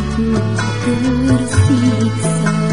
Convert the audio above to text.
untuk tersiksa